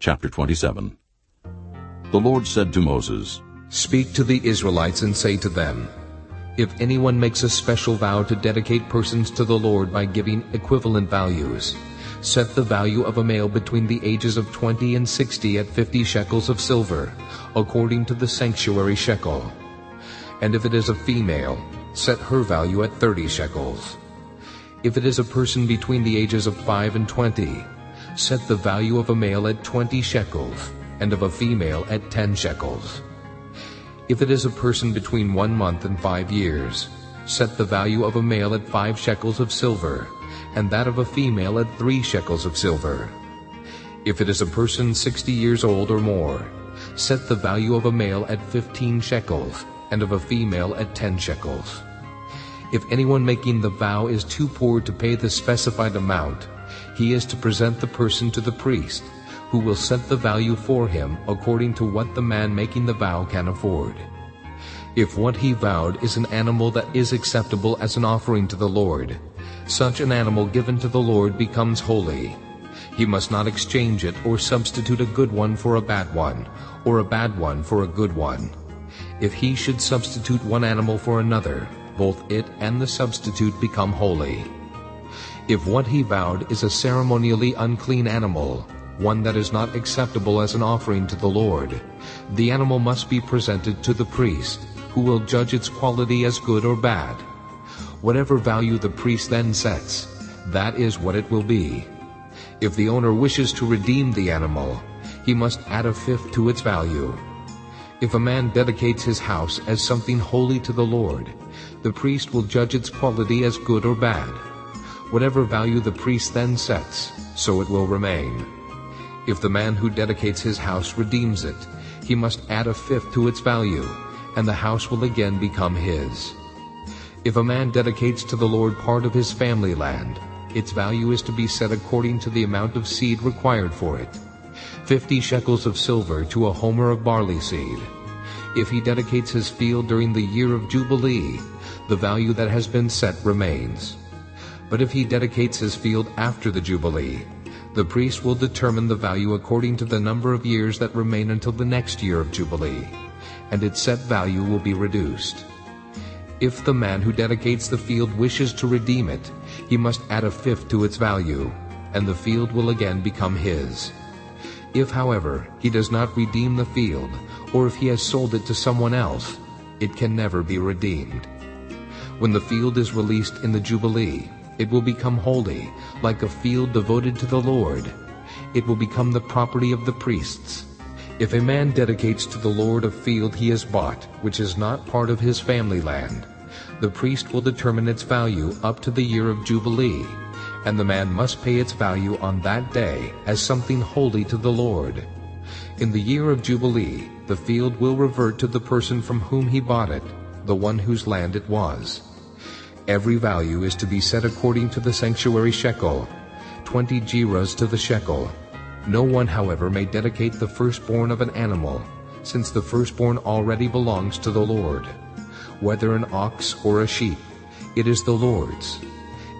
Chapter 27 The Lord said to Moses, Speak to the Israelites and say to them, If anyone makes a special vow to dedicate persons to the Lord by giving equivalent values, set the value of a male between the ages of 20 and 60 at 50 shekels of silver, according to the sanctuary shekel. And if it is a female, set her value at 30 shekels. If it is a person between the ages of 5 and 20, set the value of a male at 20 shekels, and of a female at 10 shekels. If it is a person between one month and five years, set the value of a male at five shekels of silver, and that of a female at three shekels of silver. If it is a person sixty years old or more, set the value of a male at fifteen shekels, and of a female at ten shekels. If anyone making the vow is too poor to pay the specified amount, he is to present the person to the priest, who will set the value for him according to what the man making the vow can afford. If what he vowed is an animal that is acceptable as an offering to the Lord, such an animal given to the Lord becomes holy. He must not exchange it or substitute a good one for a bad one, or a bad one for a good one. If he should substitute one animal for another, both it and the substitute become holy. If what he vowed is a ceremonially unclean animal, one that is not acceptable as an offering to the Lord, the animal must be presented to the priest, who will judge its quality as good or bad. Whatever value the priest then sets, that is what it will be. If the owner wishes to redeem the animal, he must add a fifth to its value. If a man dedicates his house as something holy to the Lord, the priest will judge its quality as good or bad. Whatever value the priest then sets, so it will remain. If the man who dedicates his house redeems it, he must add a fifth to its value, and the house will again become his. If a man dedicates to the Lord part of his family land, its value is to be set according to the amount of seed required for it, fifty shekels of silver to a homer of barley seed. If he dedicates his field during the year of Jubilee, the value that has been set remains. But if he dedicates his field after the Jubilee, the priest will determine the value according to the number of years that remain until the next year of Jubilee, and its set value will be reduced. If the man who dedicates the field wishes to redeem it, he must add a fifth to its value, and the field will again become his. If, however, he does not redeem the field, or if he has sold it to someone else, it can never be redeemed. When the field is released in the Jubilee, it will become holy, like a field devoted to the Lord. It will become the property of the priests. If a man dedicates to the Lord a field he has bought, which is not part of his family land, the priest will determine its value up to the year of Jubilee, and the man must pay its value on that day as something holy to the Lord. In the year of Jubilee, the field will revert to the person from whom he bought it, the one whose land it was. Every value is to be set according to the sanctuary shekel, twenty gerahs to the shekel. No one, however, may dedicate the firstborn of an animal, since the firstborn already belongs to the Lord. Whether an ox or a sheep, it is the Lord's.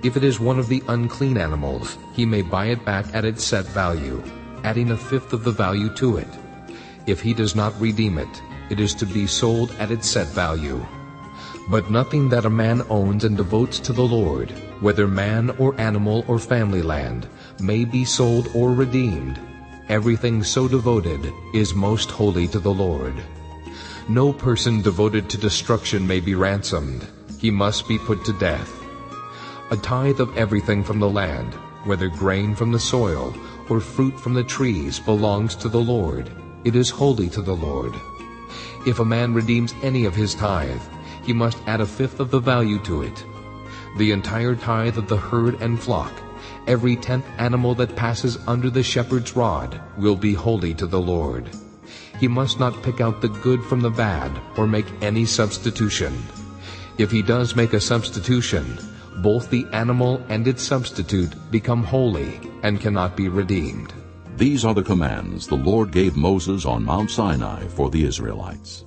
If it is one of the unclean animals, he may buy it back at its set value, adding a fifth of the value to it. If he does not redeem it, it is to be sold at its set value. But nothing that a man owns and devotes to the Lord, whether man or animal or family land, may be sold or redeemed. Everything so devoted is most holy to the Lord. No person devoted to destruction may be ransomed. He must be put to death. A tithe of everything from the land, whether grain from the soil or fruit from the trees, belongs to the Lord. It is holy to the Lord. If a man redeems any of his tithe, he must add a fifth of the value to it. The entire tithe of the herd and flock, every tenth animal that passes under the shepherd's rod, will be holy to the Lord. He must not pick out the good from the bad or make any substitution. If he does make a substitution, both the animal and its substitute become holy and cannot be redeemed. These are the commands the Lord gave Moses on Mount Sinai for the Israelites.